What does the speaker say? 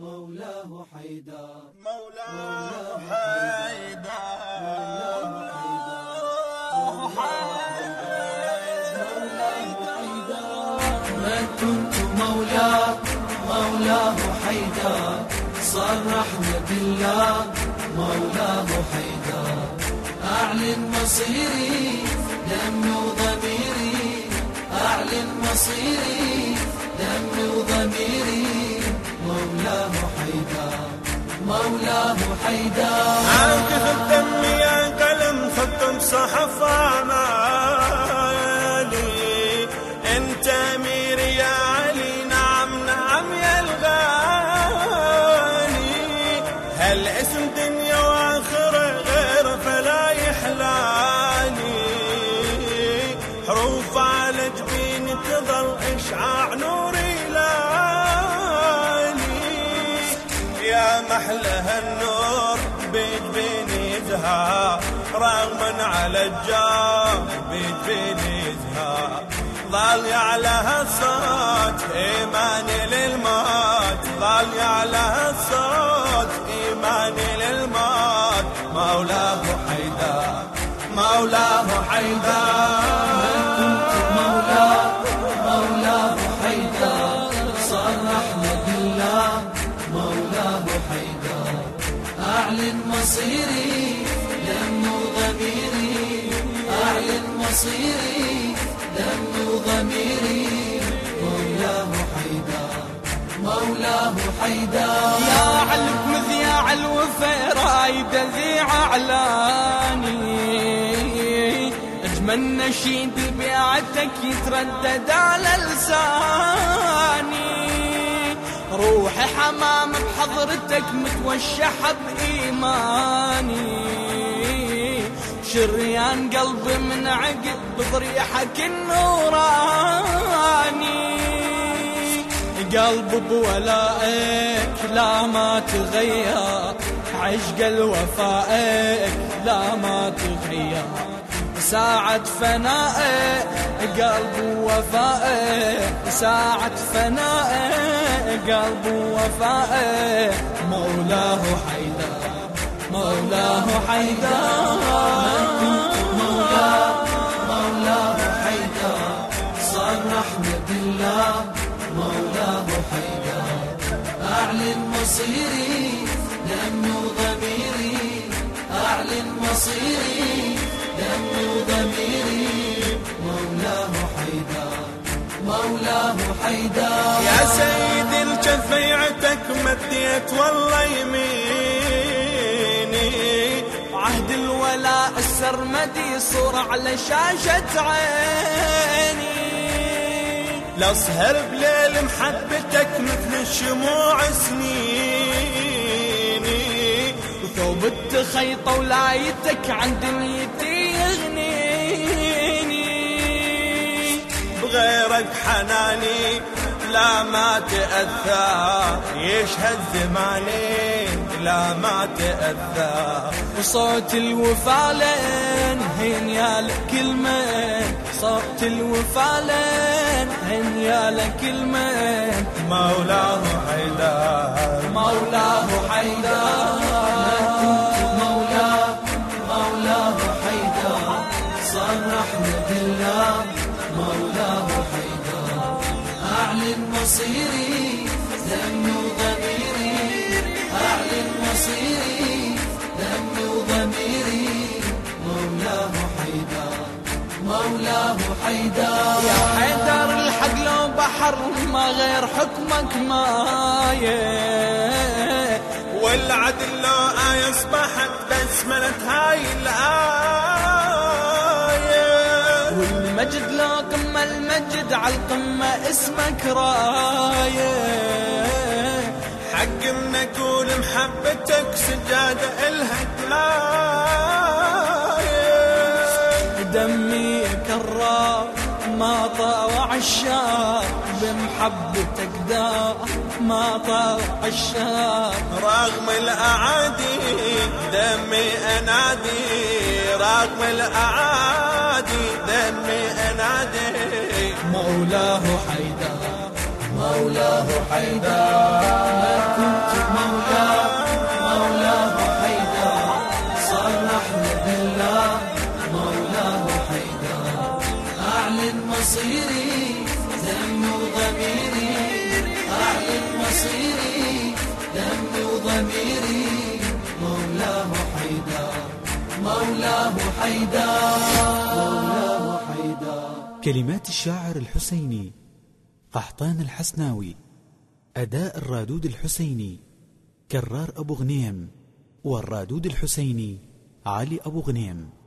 مولاه حيدر. مولاه حيدر. من كنت مولاه مولاه حيدر. صرحنا بالله مولاه حيدر. أعلن مصيري دمي وضميري. أعلن مصيري دمي وضميري. مولاه حيدر مولاه حيدر عنك الدم يا قلم ختم صحف امالي أنت أمير يا علي نعم نعم يا الغالي. هالاسم دنيا وآخرة غير فلا يحلالي حروف على جبيني تظل إشعاع نوري يزهى رغما على الجار بيد بيني يزهى ظل يعلى هالصوت ايماني للموت ظل يعلى هالصوت ايماني للموت. مولاه حيدر مولاه حيدر. كنت مصيري دمي وضميري. مولاه حيدر مولاه حيدر يا علب مذياع الوفا رايد ذيع اعلاني. اجمل نشيد بيعتك يتردد على لساني. روحي حمام بحضرتك متوشحة بإيماني. شريان قلبي من عقد بضريحك النوراني. قلب بولائك لا ما تغير عشق الوفائك لا ما تغير. ساعة فنائك قلب وفائك ساعة فنائك قلب وفائك. مولاه حيدر مولاه حيدر مولاه مولاه حيدر صرحنا بالله مولاه حيدر. أعلن مصيري دمي وضميري أعلن مصيري دمي وضميري مولاه حيدر مولاه حيدر يا سيد الشفيعتك مديت والله يميني عهد الولاء السرمدي صور على شاشة عيني. لا سهر بليل محبتك مثل الشموع سنيني وثوب التخيط ولايتك عن دنيتي يغنيني. بغيرك حناني لا ما تأثى يشهد زماني. لا ما تأثى وصوت الوفالين هين يا لكلمة. صوت الوفالين هين يا لكلمة. مولاه حيدر. مولاه حيدر. مولاه مولاه بالله. مولاه حيدر. أعلن مصيري دمي وضميري حيدر. يا حيدر الحق لو بحر ما غير حكمك مايه والعدل لو آية أصبحت بسملة هاي الآية. والمجد لو قمة المجد على القمة اسمك راية. حق من أقول محبتك سجادة إلها دمي ما طاوع الشار بمحبتك دار ما طاوع الشار رغم الأعادي دمي أنادي. رغم الأعادي دمي أنادي. مولاه حيدر. مولاه حيدر. أعلن مصيري دمي وضميري. أعلن مصيري دمي وضميري. مولاه حيدر مولاه حيدر مولاه حيدر كلمات الشاعر الحسيني قحطان الحسناوي أداء الرادود الحسيني كرار أبو غنيم والرادود الحسيني علي أبو غنيم.